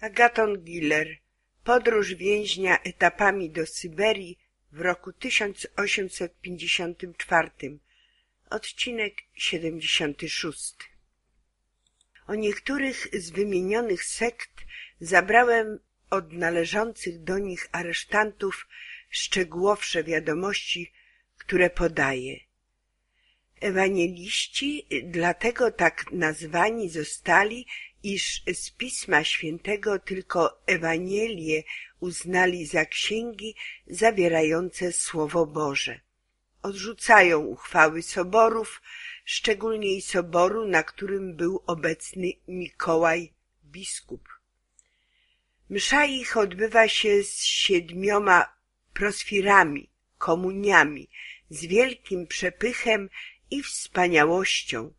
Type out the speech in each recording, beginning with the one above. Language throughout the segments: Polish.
Agaton Giller Podróż więźnia etapami do Syberii w roku 1854 Odcinek 76 O niektórych z wymienionych sekt zabrałem od należących do nich aresztantów szczegółowsze wiadomości, które podaję. Ewangeliści dlatego tak nazwani zostali, iż z Pisma Świętego tylko Ewanielie uznali za księgi zawierające Słowo Boże. Odrzucają uchwały soborów, szczególnie i soboru, na którym był obecny Mikołaj, biskup. Msza ich odbywa się z siedmioma prosfirami, komuniami, z wielkim przepychem i wspaniałością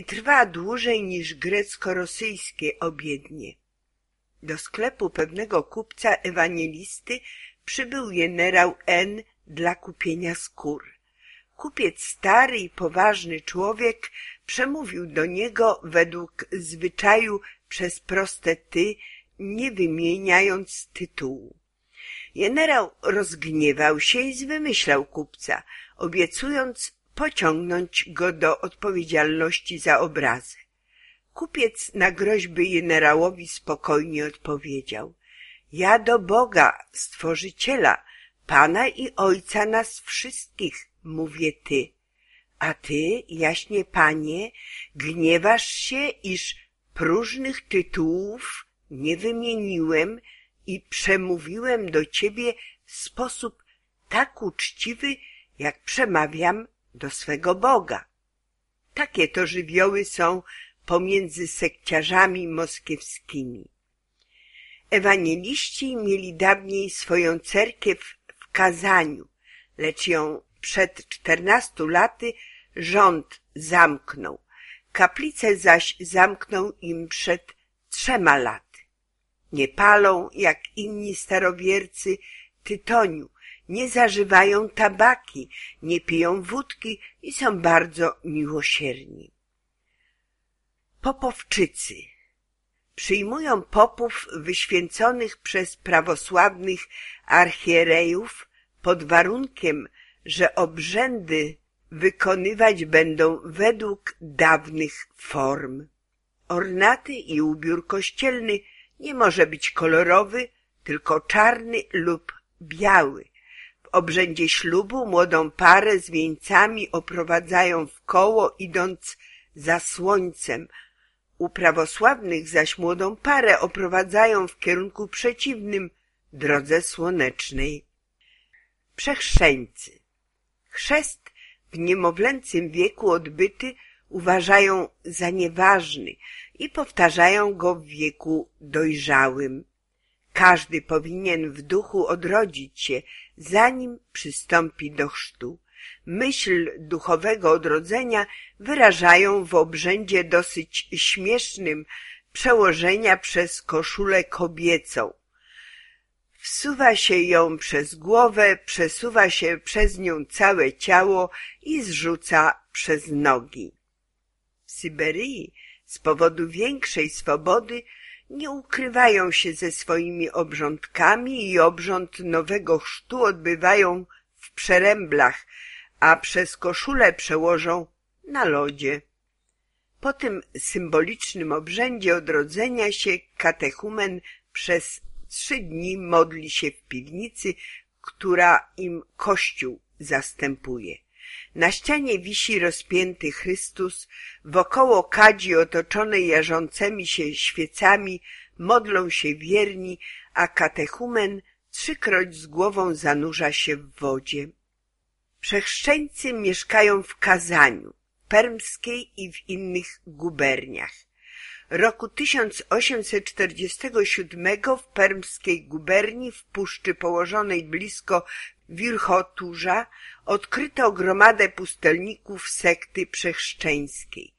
i trwa dłużej niż grecko-rosyjskie obiednie. Do sklepu pewnego kupca ewangelisty przybył generał N dla kupienia skór. Kupiec stary i poważny człowiek przemówił do niego według zwyczaju przez proste ty, nie wymieniając tytułu. Generał rozgniewał się i zwymyślał kupca, obiecując pociągnąć go do odpowiedzialności za obrazy. Kupiec na groźby generałowi spokojnie odpowiedział. Ja do Boga, Stworzyciela, Pana i Ojca nas wszystkich, mówię ty. A ty, jaśnie Panie, gniewasz się, iż próżnych tytułów nie wymieniłem i przemówiłem do ciebie w sposób tak uczciwy, jak przemawiam do swego Boga. Takie to żywioły są pomiędzy sekciarzami moskiewskimi. Ewangeliści mieli dawniej swoją cerkiew w Kazaniu, lecz ją przed czternastu laty rząd zamknął. Kaplicę zaś zamknął im przed trzema laty. Nie palą, jak inni starowiercy, tytoniu, nie zażywają tabaki, nie piją wódki i są bardzo miłosierni. Popowczycy przyjmują popów wyświęconych przez prawosławnych archierejów pod warunkiem, że obrzędy wykonywać będą według dawnych form. Ornaty i ubiór kościelny nie może być kolorowy, tylko czarny lub biały, obrzędzie ślubu młodą parę z wieńcami oprowadzają w koło, idąc za słońcem. U prawosławnych zaś młodą parę oprowadzają w kierunku przeciwnym, drodze słonecznej. Przechrzeńcy. Chrzest w niemowlęcym wieku odbyty uważają za nieważny i powtarzają go w wieku dojrzałym. Każdy powinien w duchu odrodzić się, zanim przystąpi do chrztu. Myśl duchowego odrodzenia wyrażają w obrzędzie dosyć śmiesznym przełożenia przez koszulę kobiecą. Wsuwa się ją przez głowę, przesuwa się przez nią całe ciało i zrzuca przez nogi. W Syberii z powodu większej swobody nie ukrywają się ze swoimi obrządkami i obrząd nowego chrztu odbywają w przeręblach, a przez koszulę przełożą na lodzie. Po tym symbolicznym obrzędzie odrodzenia się katechumen przez trzy dni modli się w piwnicy, która im Kościół zastępuje. Na ścianie wisi rozpięty Chrystus, wokoło kadzi otoczonej jarzącymi się świecami modlą się wierni, a katechumen trzykroć z głową zanurza się w wodzie. Przechrzczeńcy mieszkają w Kazaniu, Permskiej i w innych guberniach. Roku 1847 w Permskiej guberni w puszczy położonej blisko Wirchoturza odkryto gromadę pustelników sekty przechrzczeńskiej.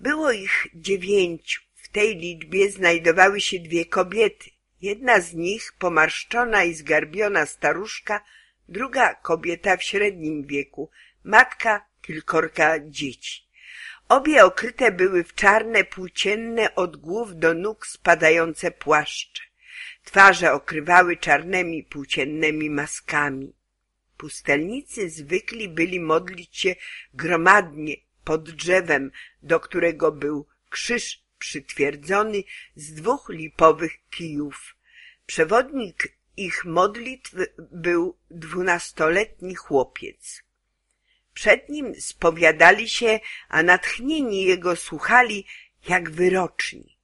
Było ich dziewięciu. W tej liczbie znajdowały się dwie kobiety. Jedna z nich, pomarszczona i zgarbiona staruszka, druga kobieta w średnim wieku, matka kilkorka dzieci. Obie okryte były w czarne, płócienne od głów do nóg spadające płaszcze. Twarze okrywały czarnymi, płóciennymi maskami. Pustelnicy zwykli byli modlić się gromadnie pod drzewem, do którego był krzyż przytwierdzony z dwóch lipowych kijów. Przewodnik ich modlitw był dwunastoletni chłopiec. Przed nim spowiadali się, a natchnieni jego słuchali jak wyroczni.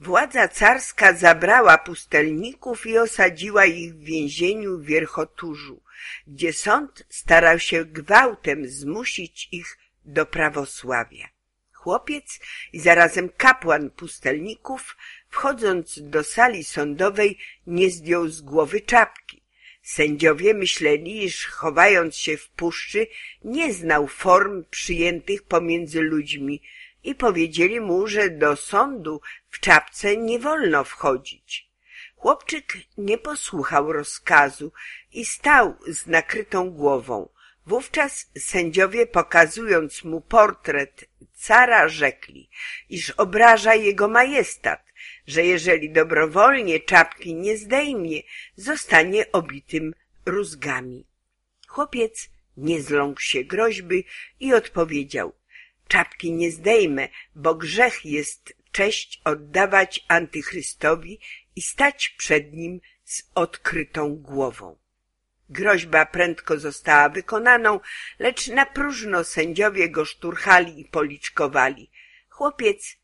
Władza carska zabrała pustelników i osadziła ich w więzieniu w Wierchoturzu, gdzie sąd starał się gwałtem zmusić ich do prawosławia. Chłopiec i zarazem kapłan pustelników, wchodząc do sali sądowej, nie zdjął z głowy czapki. Sędziowie myśleli, iż chowając się w puszczy, nie znał form przyjętych pomiędzy ludźmi i powiedzieli mu, że do sądu w czapce nie wolno wchodzić. Chłopczyk nie posłuchał rozkazu i stał z nakrytą głową. Wówczas sędziowie, pokazując mu portret cara, rzekli, iż obraża jego majestat, że jeżeli dobrowolnie czapki nie zdejmie, zostanie obitym rózgami. Chłopiec nie zląkł się groźby i odpowiedział, czapki nie zdejmę, bo grzech jest cześć oddawać antychrystowi i stać przed nim z odkrytą głową. Groźba prędko została wykonaną, lecz na próżno sędziowie go szturchali i policzkowali. Chłopiec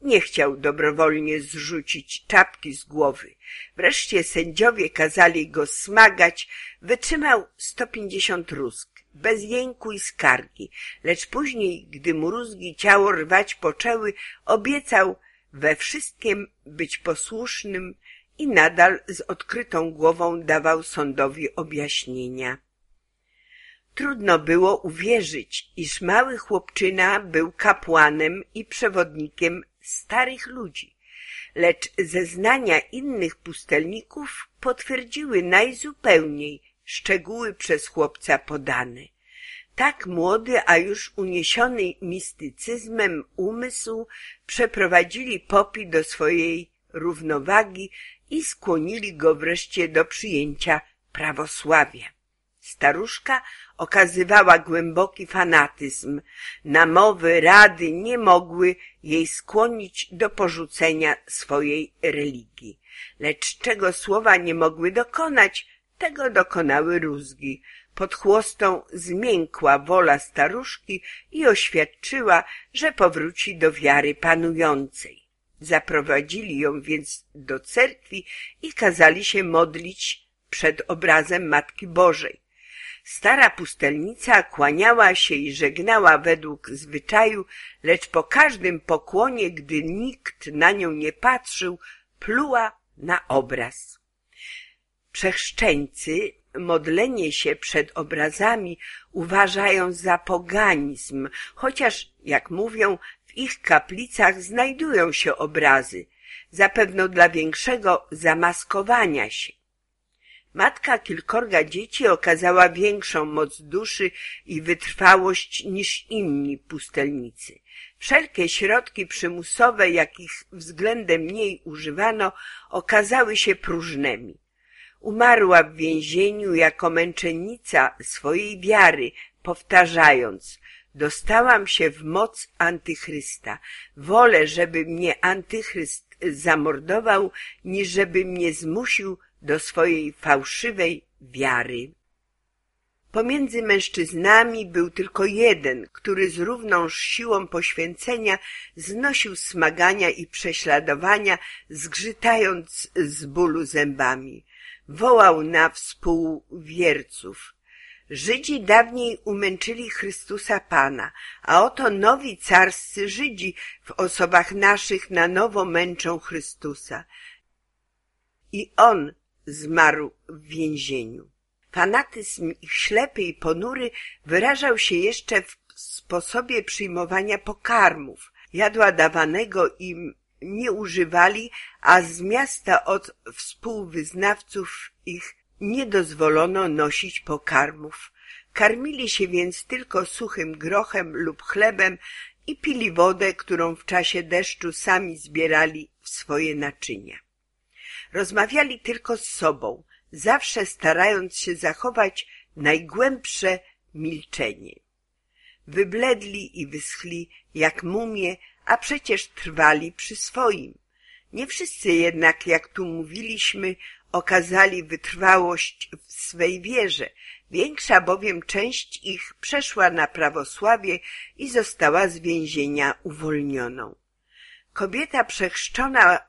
nie chciał dobrowolnie zrzucić czapki z głowy. Wreszcie sędziowie kazali go smagać. Wytrzymał sto pięćdziesiąt rózg, bez jęku i skargi, lecz później, gdy mu rózgi ciało rwać poczęły, obiecał we wszystkim być posłusznym i nadal z odkrytą głową dawał sądowi objaśnienia. Trudno było uwierzyć, iż mały chłopczyna był kapłanem i przewodnikiem starych ludzi, lecz zeznania innych pustelników potwierdziły najzupełniej szczegóły przez chłopca podane. Tak młody, a już uniesiony mistycyzmem umysł przeprowadzili Popi do swojej równowagi i skłonili go wreszcie do przyjęcia prawosławia. Staruszka okazywała głęboki fanatyzm. Namowy, rady nie mogły jej skłonić do porzucenia swojej religii. Lecz czego słowa nie mogły dokonać, tego dokonały rózgi. Pod chłostą zmiękła wola staruszki i oświadczyła, że powróci do wiary panującej. Zaprowadzili ją więc do cerkwi i kazali się modlić przed obrazem Matki Bożej. Stara pustelnica kłaniała się i żegnała według zwyczaju, lecz po każdym pokłonie, gdy nikt na nią nie patrzył, pluła na obraz. Przechrzczeńcy modlenie się przed obrazami uważają za poganizm, chociaż, jak mówią, w ich kaplicach znajdują się obrazy, zapewne dla większego zamaskowania się. Matka kilkorga dzieci okazała większą moc duszy i wytrwałość niż inni pustelnicy. Wszelkie środki przymusowe, jakich względem niej używano, okazały się próżnymi. Umarła w więzieniu jako męczennica swojej wiary, powtarzając Dostałam się w moc antychrysta. Wolę, żeby mnie antychryst zamordował, niż żeby mnie zmusił do swojej fałszywej wiary. Pomiędzy mężczyznami był tylko jeden, który z równą siłą poświęcenia znosił smagania i prześladowania, zgrzytając z bólu zębami. Wołał na współwierców. Żydzi dawniej umęczyli Chrystusa Pana, a oto nowi carscy Żydzi w osobach naszych na nowo męczą Chrystusa. I On zmarł w więzieniu. Fanatyzm ich ślepy i ponury wyrażał się jeszcze w sposobie przyjmowania pokarmów. Jadła dawanego im nie używali, a z miasta od współwyznawców ich nie dozwolono nosić pokarmów. Karmili się więc tylko suchym grochem lub chlebem i pili wodę, którą w czasie deszczu sami zbierali w swoje naczynia. Rozmawiali tylko z sobą, zawsze starając się zachować najgłębsze milczenie. Wybledli i wyschli jak mumie, a przecież trwali przy swoim. Nie wszyscy jednak, jak tu mówiliśmy, okazali wytrwałość w swej wierze. Większa bowiem część ich przeszła na prawosławie i została z więzienia uwolnioną. Kobieta przechrzczona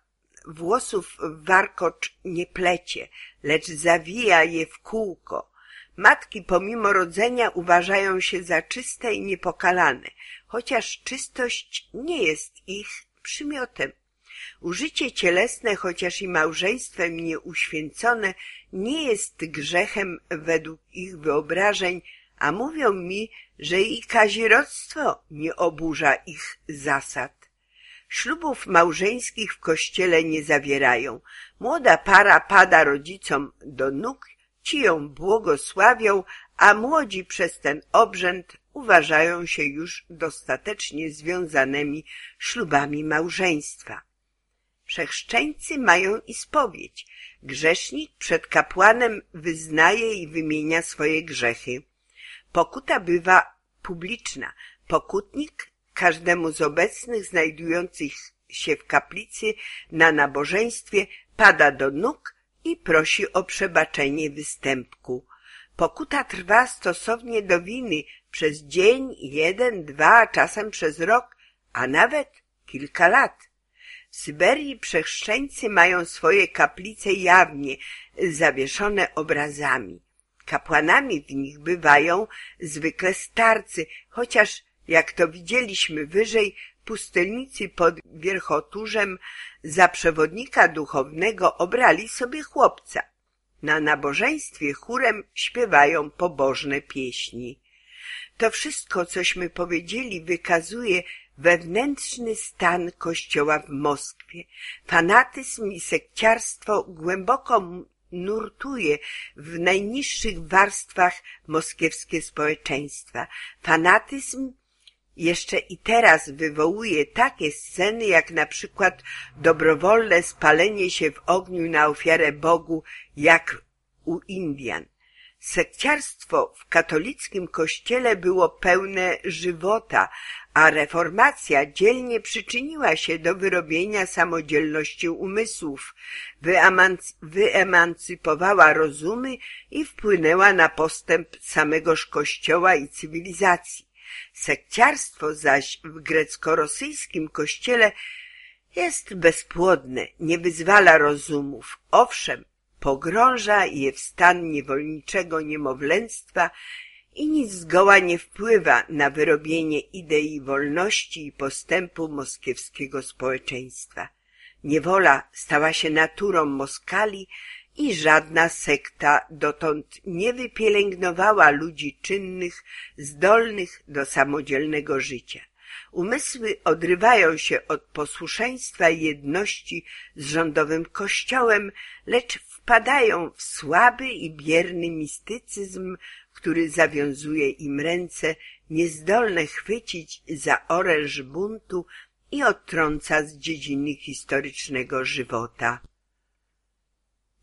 włosów warkocz nie plecie, lecz zawija je w kółko. Matki pomimo rodzenia uważają się za czyste i niepokalane, chociaż czystość nie jest ich przymiotem. Użycie cielesne, chociaż i małżeństwem nieuświęcone, nie jest grzechem według ich wyobrażeń, a mówią mi, że i kazirodztwo nie oburza ich zasad. Ślubów małżeńskich w kościele nie zawierają. Młoda para pada rodzicom do nóg, ci ją błogosławią, a młodzi przez ten obrzęd uważają się już dostatecznie związanymi ślubami małżeństwa. Przechrzczeńcy mają i spowiedź. Grzesznik przed kapłanem wyznaje i wymienia swoje grzechy. Pokuta bywa publiczna. Pokutnik każdemu z obecnych znajdujących się w kaplicy na nabożeństwie pada do nóg i prosi o przebaczenie występku. Pokuta trwa stosownie do winy przez dzień, jeden, dwa, czasem przez rok, a nawet kilka lat. W Syberii przechrzczeńcy mają swoje kaplice jawnie, zawieszone obrazami. Kapłanami w nich bywają zwykle starcy, chociaż, jak to widzieliśmy wyżej, pustelnicy pod Wierchoturzem za przewodnika duchownego obrali sobie chłopca. Na nabożeństwie chórem śpiewają pobożne pieśni. To wszystko, cośmy powiedzieli, wykazuje wewnętrzny stan kościoła w Moskwie. Fanatyzm i sekciarstwo głęboko nurtuje w najniższych warstwach moskiewskie społeczeństwa. Fanatyzm jeszcze i teraz wywołuje takie sceny, jak na przykład dobrowolne spalenie się w ogniu na ofiarę Bogu, jak u Indian. Sekciarstwo w katolickim kościele było pełne żywota, a reformacja dzielnie przyczyniła się do wyrobienia samodzielności umysłów, wyemancypowała rozumy i wpłynęła na postęp samegoż kościoła i cywilizacji. Sekciarstwo zaś w grecko-rosyjskim kościele jest bezpłodne, nie wyzwala rozumów. Owszem, pogrąża je w stan niewolniczego niemowlęctwa i nic zgoła nie wpływa na wyrobienie idei wolności i postępu moskiewskiego społeczeństwa. Niewola stała się naturą Moskali i żadna sekta dotąd nie wypielęgnowała ludzi czynnych, zdolnych do samodzielnego życia. Umysły odrywają się od posłuszeństwa i jedności z rządowym kościołem, lecz wpadają w słaby i bierny mistycyzm, który zawiązuje im ręce, niezdolne chwycić za oręż buntu i odtrąca z dziedziny historycznego żywota.